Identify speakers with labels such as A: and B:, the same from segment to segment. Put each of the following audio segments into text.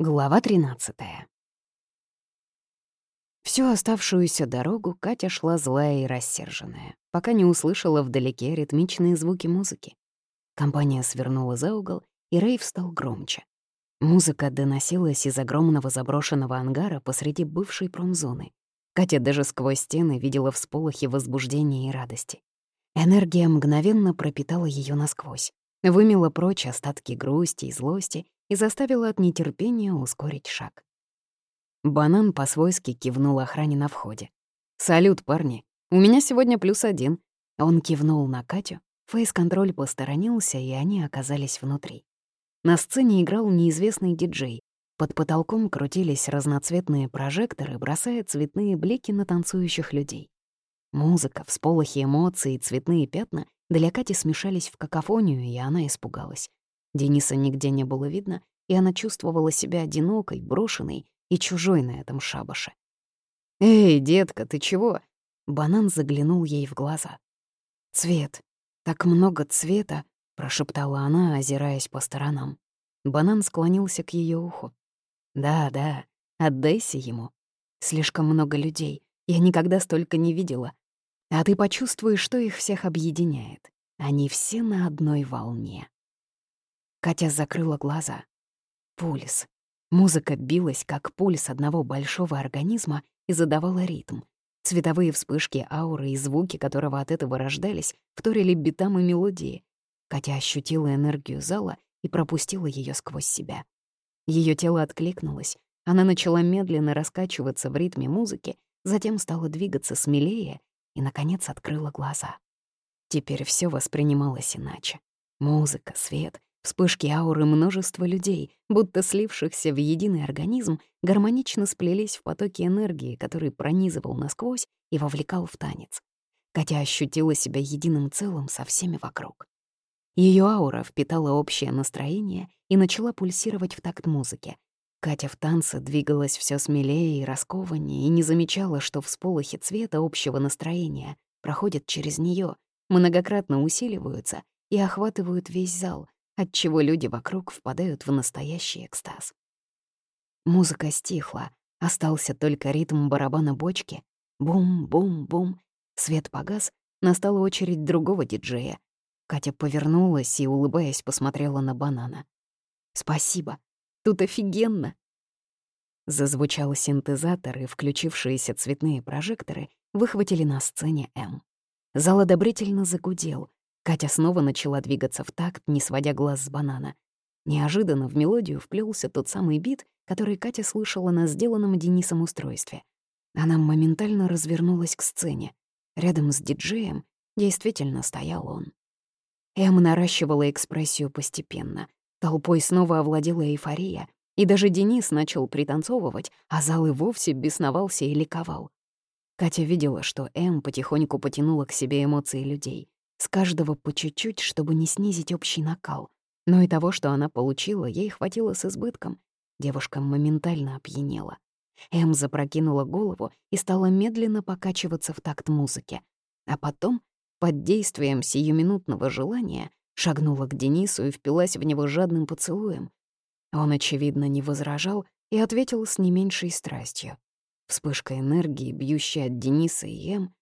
A: Глава 13 Всю оставшуюся дорогу Катя шла злая и рассерженная, пока не услышала вдалеке ритмичные звуки музыки. Компания свернула за угол, и рейв стал громче. Музыка доносилась из огромного заброшенного ангара посреди бывшей промзоны. Катя даже сквозь стены видела всполохи возбуждения и радости. Энергия мгновенно пропитала ее насквозь, вымела прочь остатки грусти и злости и заставила от нетерпения ускорить шаг. Банан по-свойски кивнул охране на входе. «Салют, парни. У меня сегодня плюс один». Он кивнул на Катю, фейс-контроль посторонился, и они оказались внутри. На сцене играл неизвестный диджей. Под потолком крутились разноцветные прожекторы, бросая цветные блики на танцующих людей. Музыка, всполохи эмоций и цветные пятна для Кати смешались в какофонию, и она испугалась. Дениса нигде не было видно, и она чувствовала себя одинокой, брошенной и чужой на этом шабаше. «Эй, детка, ты чего?» Банан заглянул ей в глаза. «Цвет. Так много цвета», — прошептала она, озираясь по сторонам. Банан склонился к ее уху. «Да, да, отдайся ему. Слишком много людей. Я никогда столько не видела. А ты почувствуешь, что их всех объединяет. Они все на одной волне». Катя закрыла глаза. Пульс. Музыка билась, как пульс одного большого организма, и задавала ритм. Цветовые вспышки ауры и звуки, которого от этого рождались, вторили битам и мелодии. Катя ощутила энергию зала и пропустила ее сквозь себя. Ее тело откликнулось. Она начала медленно раскачиваться в ритме музыки, затем стала двигаться смелее и, наконец, открыла глаза. Теперь все воспринималось иначе. Музыка, свет, Вспышки ауры множества людей, будто слившихся в единый организм, гармонично сплелись в потоке энергии, который пронизывал насквозь и вовлекал в танец. Катя ощутила себя единым целым со всеми вокруг. Ее аура впитала общее настроение и начала пульсировать в такт музыки. Катя в танце двигалась все смелее и раскованнее и не замечала, что всполохи цвета общего настроения проходят через нее, многократно усиливаются и охватывают весь зал, отчего люди вокруг впадают в настоящий экстаз. Музыка стихла, остался только ритм барабана бочки. Бум-бум-бум. Свет погас, настала очередь другого диджея. Катя повернулась и, улыбаясь, посмотрела на банана. «Спасибо, тут офигенно!» Зазвучал синтезатор, и включившиеся цветные прожекторы выхватили на сцене М. Зал одобрительно загудел, Катя снова начала двигаться в такт, не сводя глаз с банана. Неожиданно в мелодию вплелся тот самый бит, который Катя слышала на сделанном Денисом устройстве. Она моментально развернулась к сцене. Рядом с диджеем действительно стоял он. Эм наращивала экспрессию постепенно. Толпой снова овладела эйфория, и даже Денис начал пританцовывать, а зал и вовсе бесновался и ликовал. Катя видела, что Эм потихоньку потянула к себе эмоции людей. С каждого по чуть-чуть, чтобы не снизить общий накал. Но и того, что она получила, ей хватило с избытком. Девушка моментально опьянела. Эм запрокинула голову и стала медленно покачиваться в такт музыки. А потом, под действием сиюминутного желания, шагнула к Денису и впилась в него жадным поцелуем. Он, очевидно, не возражал и ответил с не меньшей страстью. Вспышка энергии, бьющая от Дениса и Эм,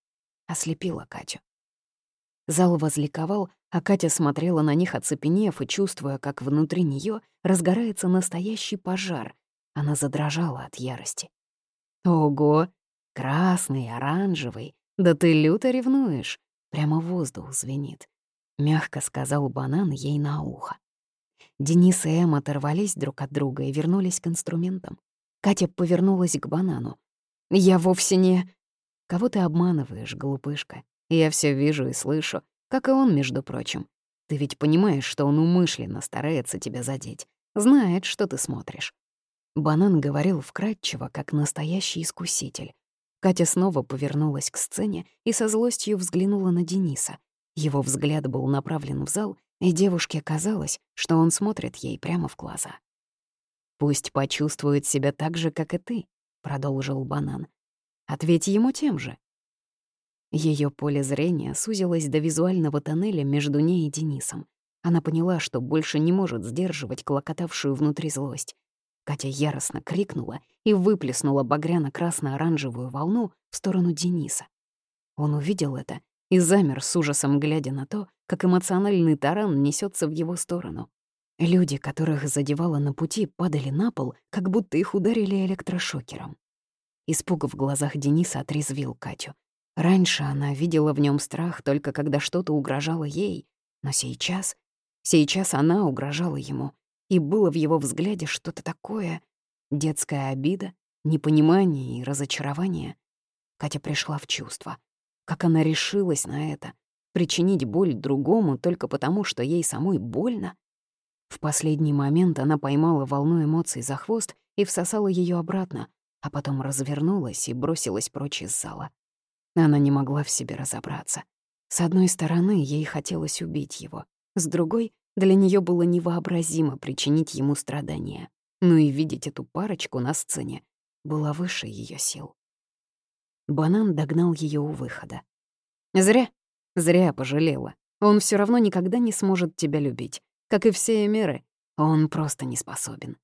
A: ослепила Катю. Зал возликовал, а Катя смотрела на них, оцепенев и чувствуя, как внутри нее разгорается настоящий пожар. Она задрожала от ярости. «Ого! Красный, оранжевый! Да ты люто ревнуешь!» Прямо воздух звенит. Мягко сказал банан ей на ухо. Денис и Эм оторвались друг от друга и вернулись к инструментам. Катя повернулась к банану. «Я вовсе не...» «Кого ты обманываешь, глупышка? Я все вижу и слышу, как и он, между прочим. Ты ведь понимаешь, что он умышленно старается тебя задеть, знает, что ты смотришь. Банан говорил вкратчиво, как настоящий искуситель. Катя снова повернулась к сцене и со злостью взглянула на Дениса. Его взгляд был направлен в зал, и девушке казалось, что он смотрит ей прямо в глаза. «Пусть почувствует себя так же, как и ты», — продолжил Банан. «Ответь ему тем же. Ее поле зрения сузилось до визуального тоннеля между ней и Денисом. Она поняла, что больше не может сдерживать клокотавшую внутри злость. Катя яростно крикнула и выплеснула багряно-красно-оранжевую волну в сторону Дениса. Он увидел это и замер с ужасом, глядя на то, как эмоциональный таран несется в его сторону. Люди, которых задевало на пути, падали на пол, как будто их ударили электрошокером. Испуг в глазах Дениса отрезвил Катю. Раньше она видела в нем страх только когда что-то угрожало ей, но сейчас... Сейчас она угрожала ему, и было в его взгляде что-то такое — детская обида, непонимание и разочарование. Катя пришла в чувство. Как она решилась на это? Причинить боль другому только потому, что ей самой больно? В последний момент она поймала волну эмоций за хвост и всосала ее обратно, а потом развернулась и бросилась прочь из зала. Она не могла в себе разобраться. С одной стороны, ей хотелось убить его, с другой — для нее было невообразимо причинить ему страдания. Но и видеть эту парочку на сцене было выше ее сил. Банан догнал ее у выхода. «Зря, зря пожалела. Он все равно никогда не сможет тебя любить, как и все Эмеры. Он просто не способен.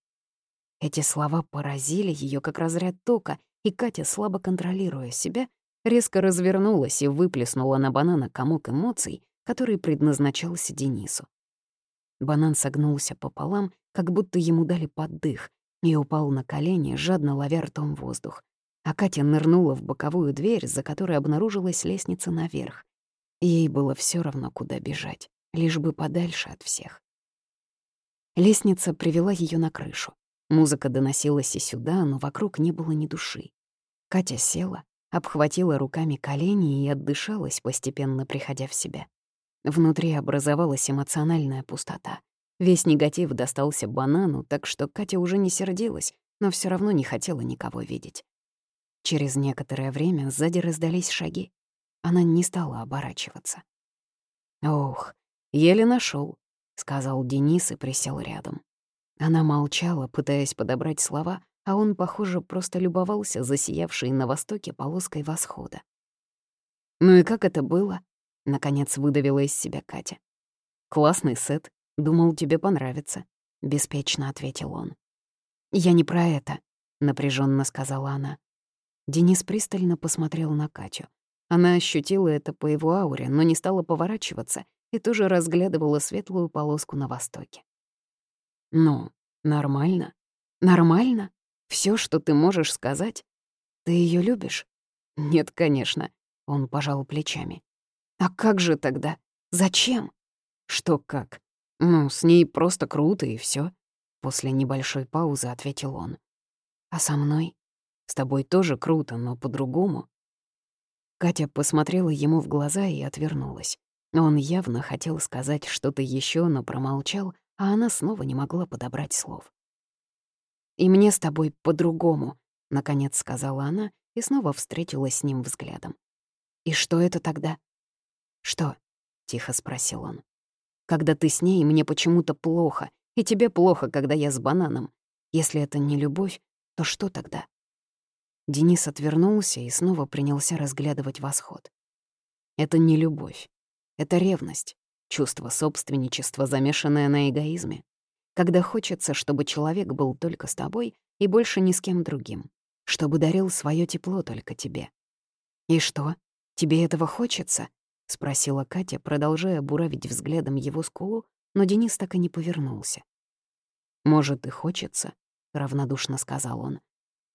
A: Эти слова поразили ее как разряд тока, и Катя, слабо контролируя себя, резко развернулась и выплеснула на банана комок эмоций, который предназначался Денису. Банан согнулся пополам, как будто ему дали поддых, и упал на колени, жадно ловя ртом воздух. А Катя нырнула в боковую дверь, за которой обнаружилась лестница наверх. Ей было все равно, куда бежать, лишь бы подальше от всех. Лестница привела ее на крышу. Музыка доносилась и сюда, но вокруг не было ни души. Катя села, обхватила руками колени и отдышалась, постепенно приходя в себя. Внутри образовалась эмоциональная пустота. Весь негатив достался банану, так что Катя уже не сердилась, но все равно не хотела никого видеть. Через некоторое время сзади раздались шаги. Она не стала оборачиваться. «Ох, еле нашел, сказал Денис и присел рядом. Она молчала, пытаясь подобрать слова, а он, похоже, просто любовался засиявшей на востоке полоской восхода. «Ну и как это было?» — наконец выдавила из себя Катя. «Классный сет. Думал, тебе понравится», — беспечно ответил он. «Я не про это», — напряженно сказала она. Денис пристально посмотрел на Катю. Она ощутила это по его ауре, но не стала поворачиваться и тоже разглядывала светлую полоску на востоке. Ну, нормально. Нормально? Все, что ты можешь сказать? Ты ее любишь? Нет, конечно. Он пожал плечами. А как же тогда? Зачем? Что как? Ну, с ней просто круто и все. После небольшой паузы ответил он. А со мной? С тобой тоже круто, но по-другому. Катя посмотрела ему в глаза и отвернулась. Он явно хотел сказать что-то еще, но промолчал, а она снова не могла подобрать слов. «И мне с тобой по-другому», — наконец сказала она и снова встретилась с ним взглядом. «И что это тогда?» «Что?» — тихо спросил он. «Когда ты с ней, мне почему-то плохо, и тебе плохо, когда я с бананом. Если это не любовь, то что тогда?» Денис отвернулся и снова принялся разглядывать восход. «Это не любовь. Это ревность. Чувство собственничества, замешанное на эгоизме. Когда хочется, чтобы человек был только с тобой и больше ни с кем другим. Чтобы дарил свое тепло только тебе. «И что, тебе этого хочется?» — спросила Катя, продолжая буравить взглядом его скулу, но Денис так и не повернулся. «Может, и хочется», — равнодушно сказал он.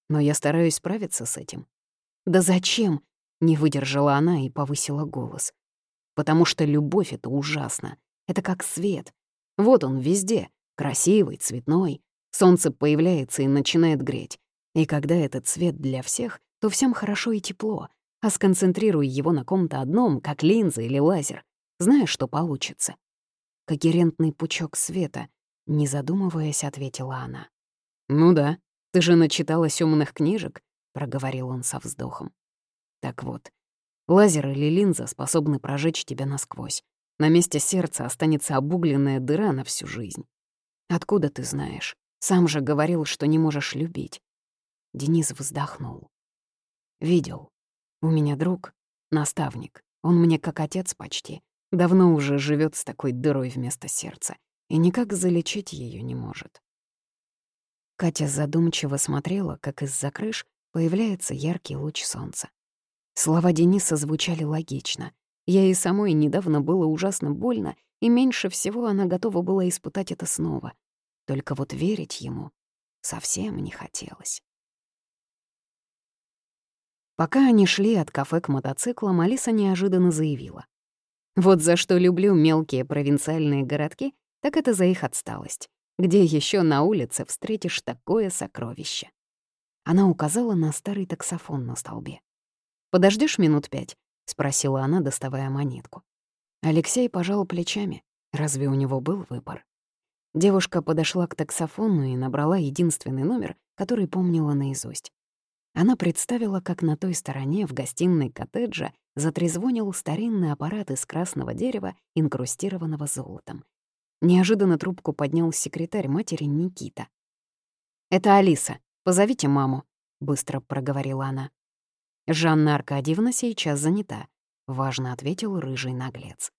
A: «Но я стараюсь справиться с этим». «Да зачем?» — не выдержала она и повысила голос потому что любовь — это ужасно. Это как свет. Вот он везде, красивый, цветной. Солнце появляется и начинает греть. И когда этот цвет для всех, то всем хорошо и тепло, а сконцентрируй его на ком-то одном, как линза или лазер, знаешь, что получится? Когерентный пучок света, не задумываясь, ответила она. «Ну да, ты же начиталась умных книжек», — проговорил он со вздохом. «Так вот, Лазер или линза способны прожечь тебя насквозь. На месте сердца останется обугленная дыра на всю жизнь. Откуда ты знаешь? Сам же говорил, что не можешь любить. Денис вздохнул. Видел. У меня друг, наставник. Он мне как отец почти. Давно уже живет с такой дырой вместо сердца. И никак залечить ее не может. Катя задумчиво смотрела, как из-за крыш появляется яркий луч солнца. Слова Дениса звучали логично. Ей самой недавно было ужасно больно, и меньше всего она готова была испытать это снова. Только вот верить ему совсем не хотелось. Пока они шли от кафе к мотоциклам, Алиса неожиданно заявила. «Вот за что люблю мелкие провинциальные городки, так это за их отсталость. Где еще на улице встретишь такое сокровище?» Она указала на старый таксофон на столбе. Подождешь минут пять?» — спросила она, доставая монетку. Алексей пожал плечами. Разве у него был выбор? Девушка подошла к таксофону и набрала единственный номер, который помнила наизусть. Она представила, как на той стороне, в гостиной коттеджа, затрезвонил старинный аппарат из красного дерева, инкрустированного золотом. Неожиданно трубку поднял секретарь матери Никита. «Это Алиса. Позовите маму», — быстро проговорила она. «Жанна Аркадьевна сейчас занята», — важно ответил рыжий наглец.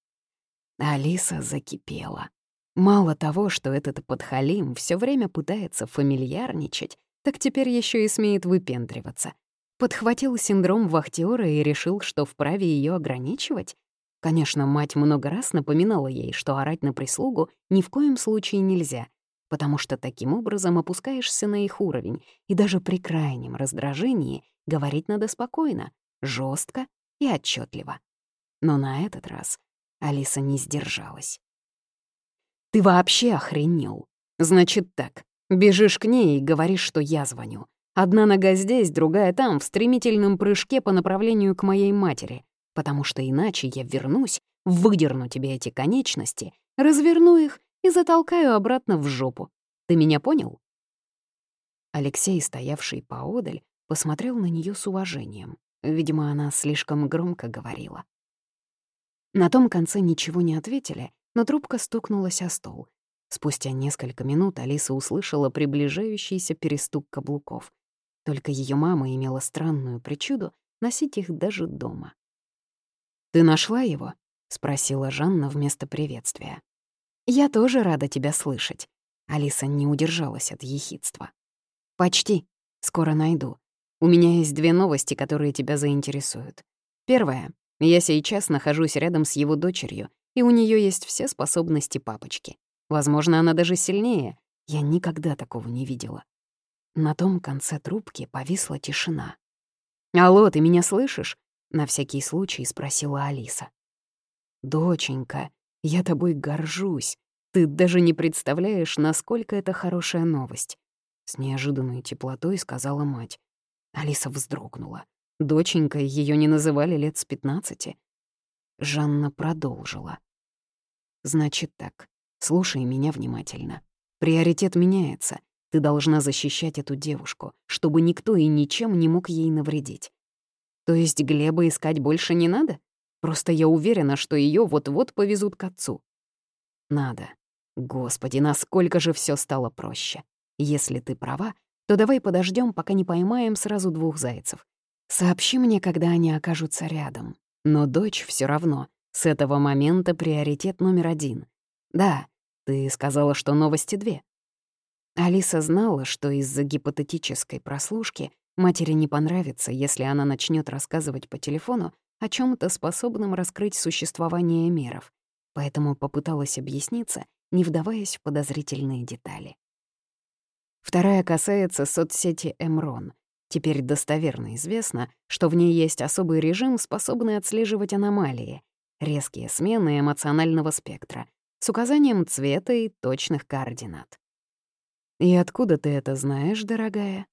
A: Алиса закипела. Мало того, что этот подхалим все время пытается фамильярничать, так теперь еще и смеет выпендриваться. Подхватил синдром вахтера и решил, что вправе ее ограничивать? Конечно, мать много раз напоминала ей, что орать на прислугу ни в коем случае нельзя, потому что таким образом опускаешься на их уровень, и даже при крайнем раздражении говорить надо спокойно, жестко и отчетливо. Но на этот раз Алиса не сдержалась. «Ты вообще охренел? Значит так, Бежишь к ней и говоришь, что я звоню. Одна нога здесь, другая там, в стремительном прыжке по направлению к моей матери, потому что иначе я вернусь, выдерну тебе эти конечности, разверну их и затолкаю обратно в жопу. Ты меня понял?» Алексей, стоявший поодаль, посмотрел на нее с уважением. Видимо, она слишком громко говорила. На том конце ничего не ответили, но трубка стукнулась о стол, Спустя несколько минут Алиса услышала приближающийся перестук каблуков. Только ее мама имела странную причуду носить их даже дома. «Ты нашла его?» — спросила Жанна вместо приветствия. «Я тоже рада тебя слышать». Алиса не удержалась от ехидства. «Почти. Скоро найду. У меня есть две новости, которые тебя заинтересуют. Первая. Я сейчас нахожусь рядом с его дочерью, и у нее есть все способности папочки. Возможно, она даже сильнее. Я никогда такого не видела. На том конце трубки повисла тишина. «Алло, ты меня слышишь?» — на всякий случай спросила Алиса. «Доченька, я тобой горжусь. Ты даже не представляешь, насколько это хорошая новость», — с неожиданной теплотой сказала мать. Алиса вздрогнула. Доченька ее не называли лет с пятнадцати. Жанна продолжила. «Значит так, Слушай меня внимательно. Приоритет меняется. Ты должна защищать эту девушку, чтобы никто и ничем не мог ей навредить. То есть Глеба искать больше не надо? Просто я уверена, что ее вот-вот повезут к отцу. Надо. Господи, насколько же все стало проще. Если ты права, то давай подождем, пока не поймаем сразу двух зайцев. Сообщи мне, когда они окажутся рядом. Но дочь все равно. С этого момента приоритет номер один. Да, ты сказала, что новости две. Алиса знала, что из-за гипотетической прослушки матери не понравится, если она начнет рассказывать по телефону о чем то способном раскрыть существование меров, поэтому попыталась объясниться, не вдаваясь в подозрительные детали. Вторая касается соцсети Эмрон. Теперь достоверно известно, что в ней есть особый режим, способный отслеживать аномалии, резкие смены эмоционального спектра, с указанием цвета и точных координат. «И откуда ты это знаешь, дорогая?»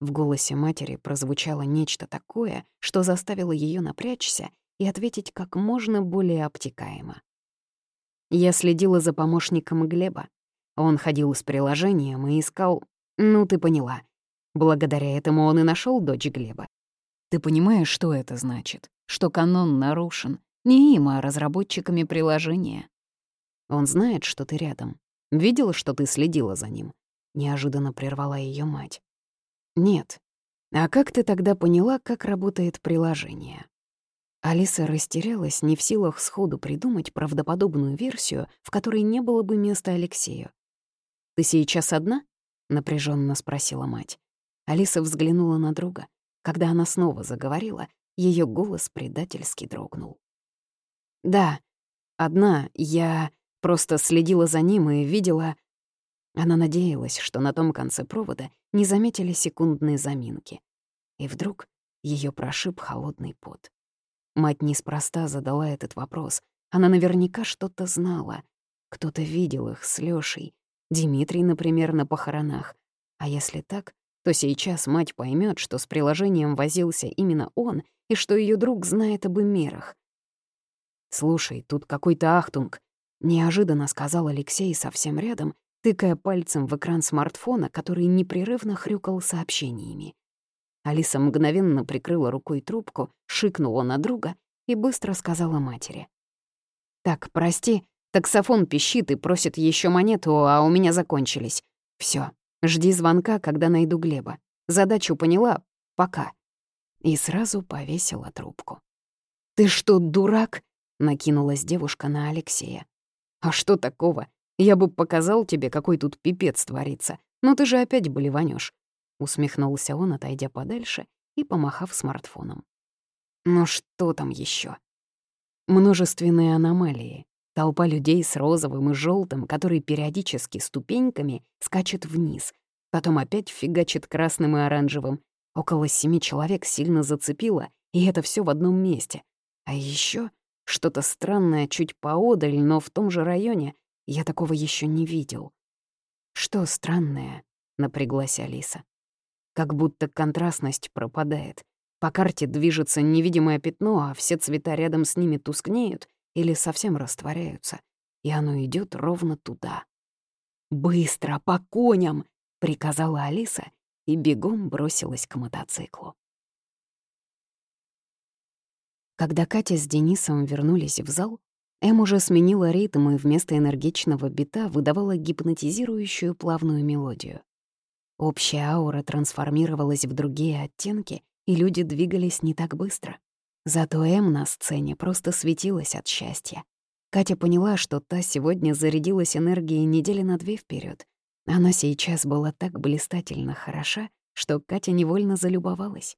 A: В голосе матери прозвучало нечто такое, что заставило ее напрячься и ответить как можно более обтекаемо. Я следила за помощником Глеба. Он ходил с приложением и искал... Ну, ты поняла. Благодаря этому он и нашел дочь Глеба. Ты понимаешь, что это значит? Что канон нарушен. Не им, а разработчиками приложения. Он знает, что ты рядом. Видела, что ты следила за ним?» Неожиданно прервала ее мать. «Нет. А как ты тогда поняла, как работает приложение?» Алиса растерялась, не в силах сходу придумать правдоподобную версию, в которой не было бы места Алексею. «Ты сейчас одна?» — напряженно спросила мать. Алиса взглянула на друга. Когда она снова заговорила, ее голос предательски дрогнул. «Да, одна. Я просто следила за ним и видела...» Она надеялась, что на том конце провода не заметили секундные заминки. И вдруг ее прошиб холодный пот. Мать неспроста задала этот вопрос. Она наверняка что-то знала. Кто-то видел их с Лёшей. Дмитрий, например, на похоронах. А если так, то сейчас мать поймет, что с приложением возился именно он и что ее друг знает об мерах. «Слушай, тут какой-то ахтунг», — неожиданно сказал Алексей совсем рядом, тыкая пальцем в экран смартфона, который непрерывно хрюкал сообщениями. Алиса мгновенно прикрыла рукой трубку, шикнула на друга и быстро сказала матери. «Так, прости, таксофон пищит и просит еще монету, а у меня закончились. Все, жди звонка, когда найду Глеба. Задачу поняла? Пока». И сразу повесила трубку. «Ты что, дурак?» — накинулась девушка на Алексея. «А что такого? Я бы показал тебе, какой тут пипец творится. Но ты же опять болеванёшь. Усмехнулся он, отойдя подальше и помахав смартфоном. Но «Ну что там еще? Множественные аномалии. Толпа людей с розовым и желтым, который периодически ступеньками скачет вниз, потом опять фигачит красным и оранжевым. Около семи человек сильно зацепило, и это все в одном месте. А еще что-то странное чуть поодаль, но в том же районе я такого еще не видел. «Что странное?» — напряглась Алиса. Как будто контрастность пропадает. По карте движется невидимое пятно, а все цвета рядом с ними тускнеют или совсем растворяются, и оно идет ровно туда. «Быстро, по коням!» — приказала Алиса и бегом бросилась к мотоциклу. Когда Катя с Денисом вернулись в зал, Эм уже сменила ритм и вместо энергичного бита выдавала гипнотизирующую плавную мелодию. Общая аура трансформировалась в другие оттенки, и люди двигались не так быстро. Зато М на сцене просто светилась от счастья. Катя поняла, что та сегодня зарядилась энергией недели на две вперед. Она сейчас была так блистательно хороша, что Катя невольно залюбовалась.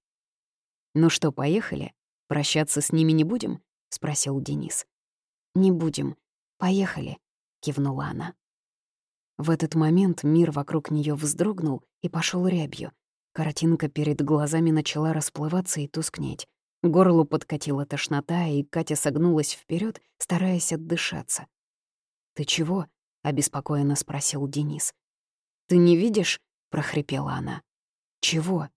A: «Ну что, поехали? Прощаться с ними не будем?» — спросил Денис. «Не будем. Поехали», — кивнула она. В этот момент мир вокруг нее вздрогнул и пошел рябью. Картинка перед глазами начала расплываться и тускнеть. Горлу подкатила тошнота, и Катя согнулась вперед, стараясь отдышаться. «Ты чего?» — обеспокоенно спросил Денис. «Ты не видишь?» — прохрипела она. «Чего?»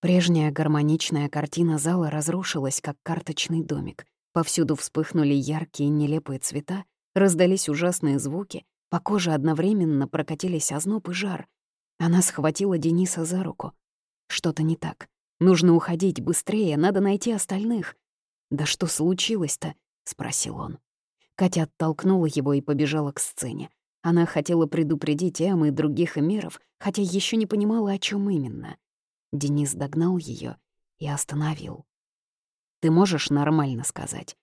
A: Прежняя гармоничная картина зала разрушилась, как карточный домик. Повсюду вспыхнули яркие нелепые цвета, раздались ужасные звуки, по коже одновременно прокатились озноб и жар. Она схватила Дениса за руку. Что-то не так. Нужно уходить быстрее, надо найти остальных. «Да что случилось-то?» — спросил он. Катя оттолкнула его и побежала к сцене. Она хотела предупредить Эм и других эмиров, хотя еще не понимала, о чем именно. Денис догнал ее и остановил. «Ты можешь нормально сказать?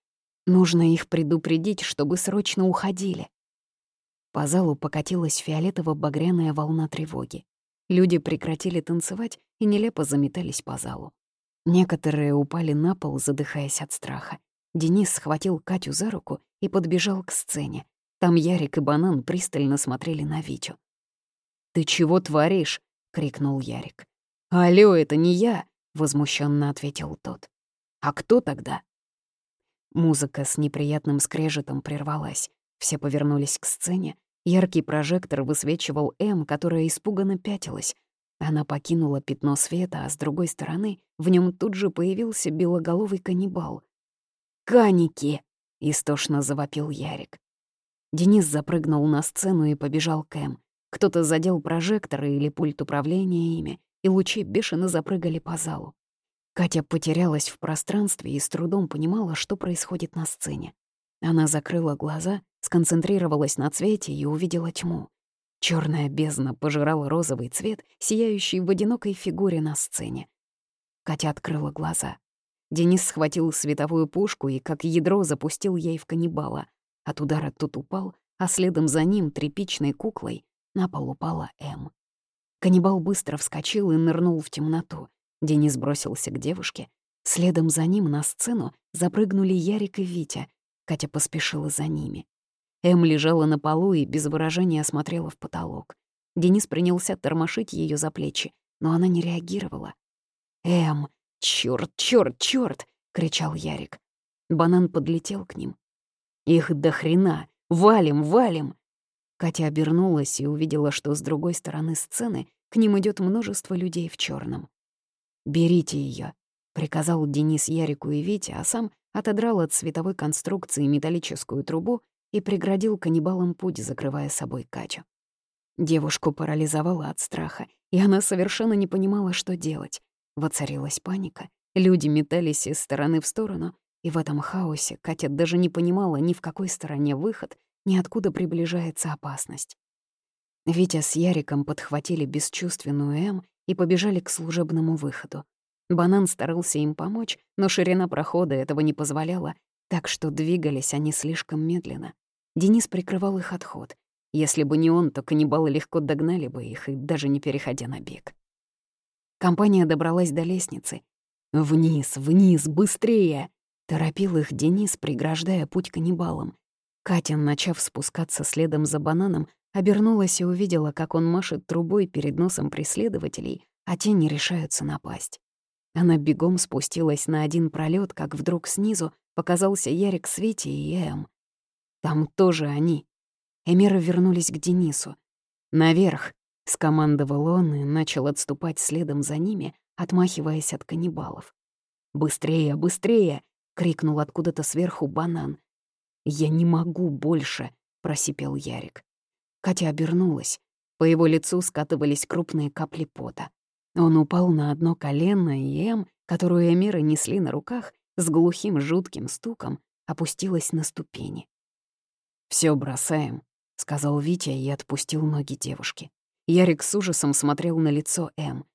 A: Нужно их предупредить, чтобы срочно уходили. По залу покатилась фиолетово-багряная волна тревоги. Люди прекратили танцевать и нелепо заметались по залу. Некоторые упали на пол, задыхаясь от страха. Денис схватил Катю за руку и подбежал к сцене. Там Ярик и Банан пристально смотрели на Витю. «Ты чего творишь?» — крикнул Ярик. «Алло, это не я!» — возмущенно ответил тот. «А кто тогда?» Музыка с неприятным скрежетом прервалась. Все повернулись к сцене. Яркий прожектор высвечивал М, которая испуганно пятилась. Она покинула пятно света, а с другой стороны в нем тут же появился белоголовый каннибал. «Каники!» — истошно завопил Ярик. Денис запрыгнул на сцену и побежал к Эм. Кто-то задел прожекторы или пульт управления ими, и лучи бешено запрыгали по залу. Катя потерялась в пространстве и с трудом понимала, что происходит на сцене. Она закрыла глаза, сконцентрировалась на цвете и увидела тьму. Черная бездна пожирала розовый цвет, сияющий в одинокой фигуре на сцене. Катя открыла глаза. Денис схватил световую пушку и как ядро запустил ей в каннибала. От удара тут упал, а следом за ним, тряпичной куклой, на пол упала М. Каннибал быстро вскочил и нырнул в темноту. Денис бросился к девушке. Следом за ним на сцену запрыгнули Ярик и Витя. Катя поспешила за ними. Эм лежала на полу и без выражения смотрела в потолок. Денис принялся тормошить ее за плечи, но она не реагировала. «Эм, чёрт, чёрт, чёрт!» — кричал Ярик. Банан подлетел к ним. «Их до хрена! Валим, валим!» Катя обернулась и увидела, что с другой стороны сцены к ним идет множество людей в черном. «Берите ее, приказал Денис Ярику и Вите, а сам отодрал от световой конструкции металлическую трубу и преградил каннибалам путь, закрывая собой Катю. Девушку парализовала от страха, и она совершенно не понимала, что делать. Воцарилась паника, люди метались из стороны в сторону, и в этом хаосе Катя даже не понимала ни в какой стороне выход, ни откуда приближается опасность. Витя с Яриком подхватили бесчувственную М и побежали к служебному выходу. Банан старался им помочь, но ширина прохода этого не позволяла, так что двигались они слишком медленно. Денис прикрывал их отход. Если бы не он, то каннибалы легко догнали бы их, и даже не переходя на бег. Компания добралась до лестницы. «Вниз, вниз, быстрее!» — торопил их Денис, преграждая путь каннибалам. Катя, начав спускаться следом за бананом, обернулась и увидела, как он машет трубой перед носом преследователей, а те не решаются напасть. Она бегом спустилась на один пролет, как вдруг снизу показался Ярик с Витей и Эм. Там тоже они. Эмеры вернулись к Денису. «Наверх!» — скомандовал он и начал отступать следом за ними, отмахиваясь от каннибалов. «Быстрее, быстрее!» — крикнул откуда-то сверху банан. «Я не могу больше!» — просипел Ярик. Катя обернулась. По его лицу скатывались крупные капли пота. Он упал на одно колено, и Эм, которую эмиры несли на руках, с глухим жутким стуком опустилась на ступени. Все бросаем», — сказал Витя и отпустил ноги девушки. Ярик с ужасом смотрел на лицо Эм.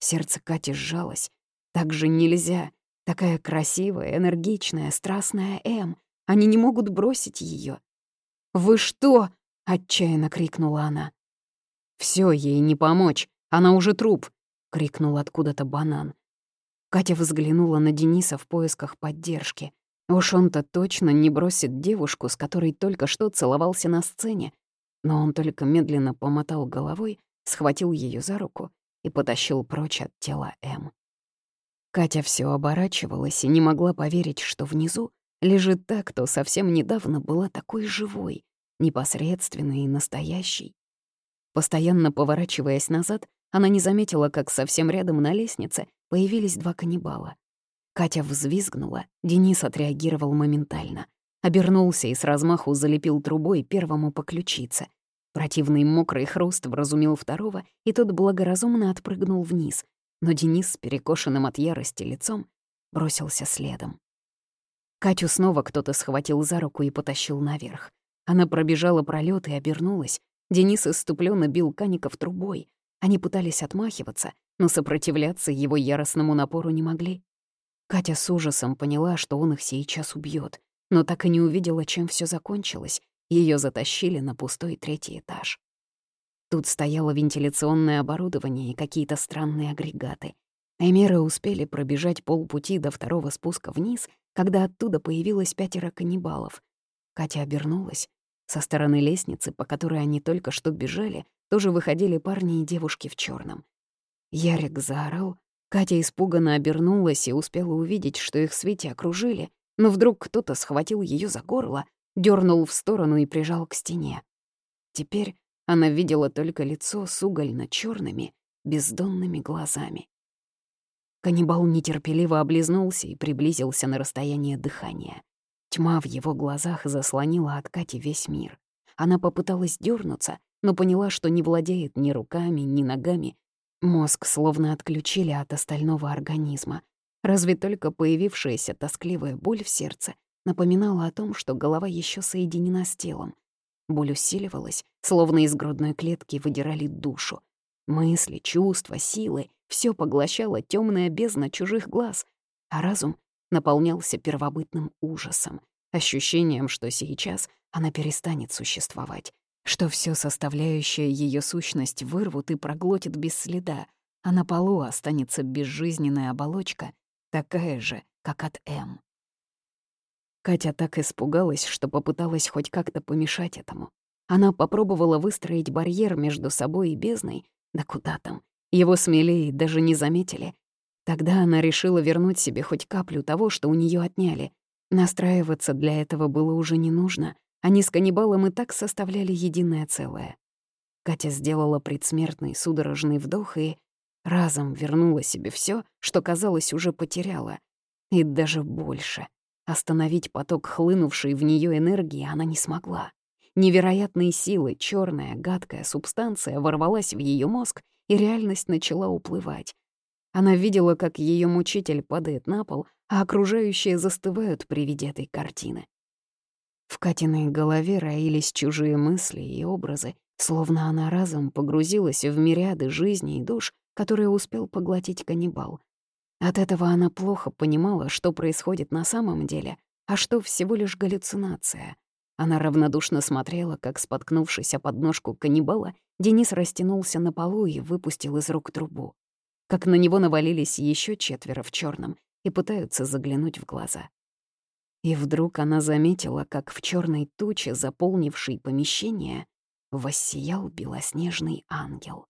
A: Сердце Кати сжалось. «Так же нельзя. Такая красивая, энергичная, страстная Эм. Они не могут бросить ее. «Вы что?» — отчаянно крикнула она. Все ей не помочь, она уже труп!» — крикнул откуда-то банан. Катя взглянула на Дениса в поисках поддержки. Уж он-то точно не бросит девушку, с которой только что целовался на сцене. Но он только медленно помотал головой, схватил ее за руку и потащил прочь от тела М. Катя все оборачивалась и не могла поверить, что внизу лежит та, кто совсем недавно была такой живой, непосредственной и настоящей. Постоянно поворачиваясь назад, она не заметила, как совсем рядом на лестнице появились два каннибала. Катя взвизгнула, Денис отреагировал моментально. Обернулся и с размаху залепил трубой первому по ключице. Противный мокрый хруст вразумил второго, и тот благоразумно отпрыгнул вниз, но Денис с перекошенным от ярости лицом бросился следом. Катю снова кто-то схватил за руку и потащил наверх. Она пробежала пролет и обернулась. Денис иступленно бил Каников трубой. Они пытались отмахиваться, но сопротивляться его яростному напору не могли. Катя с ужасом поняла, что он их сейчас убьет, но так и не увидела, чем все закончилось. Ее затащили на пустой третий этаж. Тут стояло вентиляционное оборудование и какие-то странные агрегаты. Эмеры успели пробежать полпути до второго спуска вниз, когда оттуда появилось пятеро каннибалов. Катя обернулась. Со стороны лестницы, по которой они только что бежали, тоже выходили парни и девушки в черном. Ярик заорал. Катя испуганно обернулась и успела увидеть, что их с Витей окружили, но вдруг кто-то схватил ее за горло, дернул в сторону и прижал к стене. Теперь она видела только лицо с угольно черными бездонными глазами. Каннибал нетерпеливо облизнулся и приблизился на расстояние дыхания. Тьма в его глазах заслонила от Кати весь мир. Она попыталась дернуться, но поняла, что не владеет ни руками, ни ногами. Мозг словно отключили от остального организма. Разве только появившаяся тоскливая боль в сердце напоминала о том, что голова еще соединена с телом. Боль усиливалась, словно из грудной клетки выдирали душу. Мысли, чувства, силы все поглощала темная бездна чужих глаз, а разум наполнялся первобытным ужасом, ощущением, что сейчас она перестанет существовать, что все составляющее ее сущность вырвут и проглотит без следа, а на полу останется безжизненная оболочка, такая же, как от М. Катя так испугалась, что попыталась хоть как-то помешать этому. Она попробовала выстроить барьер между собой и бездной, да куда там. Его смели и даже не заметили. Тогда она решила вернуть себе хоть каплю того, что у нее отняли. Настраиваться для этого было уже не нужно. Они с каннибалом и так составляли единое целое. Катя сделала предсмертный судорожный вдох и разом вернула себе все, что, казалось, уже потеряла. И даже больше. Остановить поток хлынувшей в нее энергии она не смогла. Невероятные силы, черная, гадкая субстанция ворвалась в ее мозг, и реальность начала уплывать. Она видела, как ее мучитель падает на пол, а окружающие застывают при виде этой картины. В Катиной голове роились чужие мысли и образы, словно она разом погрузилась в мириады жизней и душ, которые успел поглотить каннибал. От этого она плохо понимала, что происходит на самом деле, а что всего лишь галлюцинация. Она равнодушно смотрела, как, споткнувшись о подножку каннибала, Денис растянулся на полу и выпустил из рук трубу. Как на него навалились еще четверо в черном и пытаются заглянуть в глаза. И вдруг она заметила, как в черной туче, заполнившей помещение, воссиял белоснежный ангел.